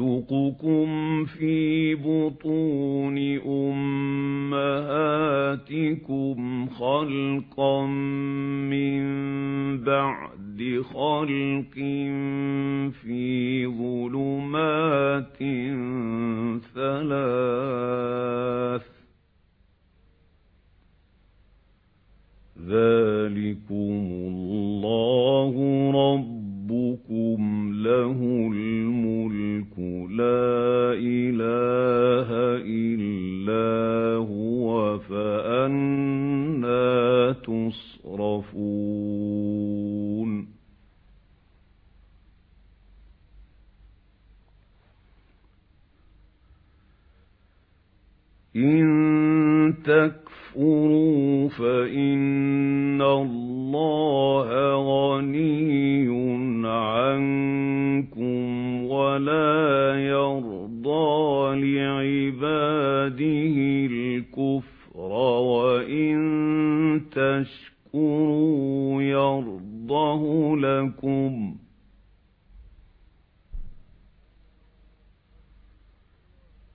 يَخْلُقُكُمْ فِي بُطُونِ أُمَّهَاتِكُمْ خَلْقًا مِّن بَعْدِ خَلْقٍ تُصْرَفُونَ. إِن تَكْفُرُوا فَإِنَّ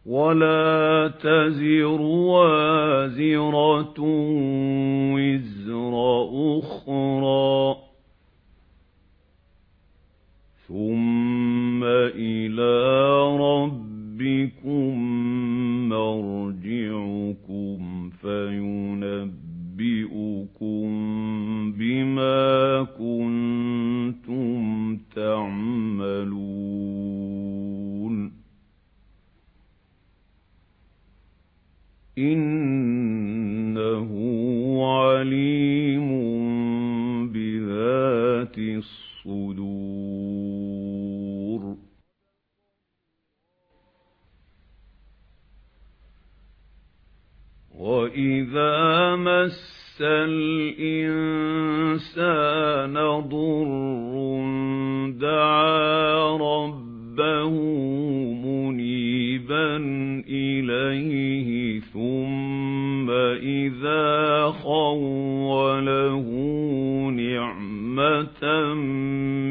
وَلَا تَزِرُ وَازِرَةٌ وِزْرَ أُخْرَىٰ ۗ إِنَّهُ عَلِيمٌ بِذَاتِ الصُّدُورِ. وَإِذَا مَسَّ الْإِنسَانَ ضُرٌّ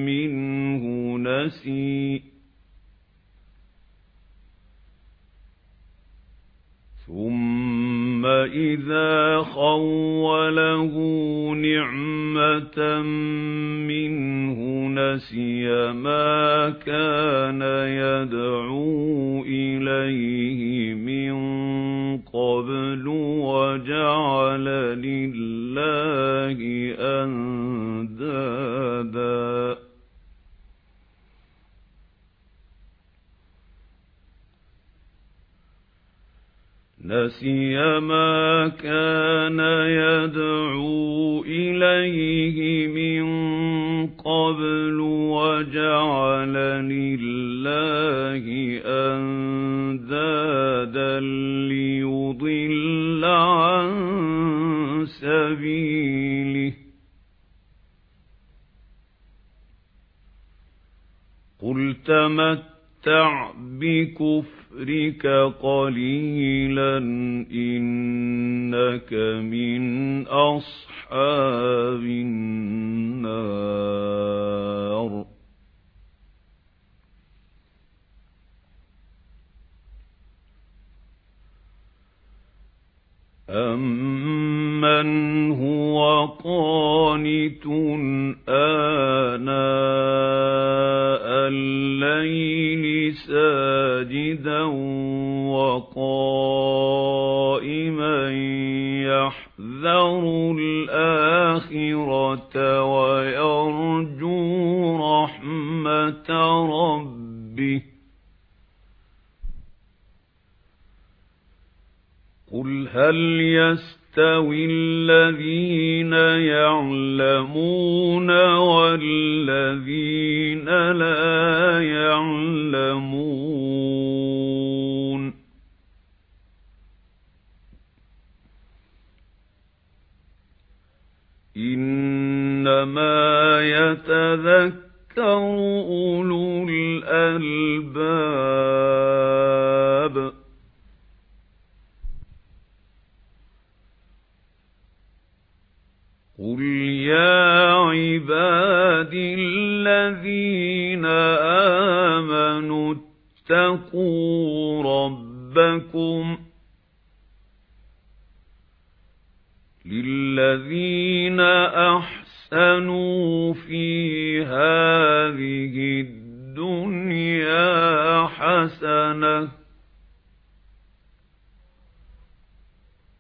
مِّنْهُ نَسِيَ. ثُمَّ إِذَا خَوَّلَهُ نِعْمَةً مِّنْهُ نَسِيَ مَا كَانَ يَدْعُو إِلَيْهِ. نَسِيَ مَا كَانَ يَدْعُو إِلَيْهِ مِن قَبْلُ وَجَعَلَ لِلَّهِ أَندَادًا لِّيُضِلَّ عَن سَبِيلِهِ ۗ قُلْ تَمَتَّعْ بِكُفْرِكَ قَلِيلًا إِنَّكَ مِنْ أَصْحَابِ النَّارِ. أَمَّنْ هُوَ قَانِتٌ آنَاءَ اللَّيْلِ سَاجِدًا وَقَائِمًا يَحْذَرُ الْآخِرَةَ وَيَرْجُو رَحْمَةَ رَبِّهِ. قُلْ هَلْ يَسْتَوِي الَّذِينَ يَعْلَمُونَ إِنَّمَا يَتَذَكَّرُ أُولُو الْأَلْبَابِ. قُلْ يَا عِبَادِي الَّذِينَ آمَنُوا اتَّقُوا رَبَّكُمْ لِلَّذِينَ أَحْسَنُوا فِي هَذِهِ الدُّنْيَا حَسَنَةٌ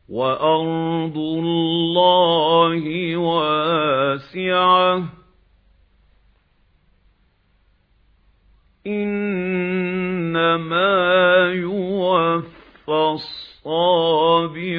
وَأَرْضُ اللَّهِ وَاسِعَةٌ. إِنَّمَا يُوَفَّى الصَّابِرُونَ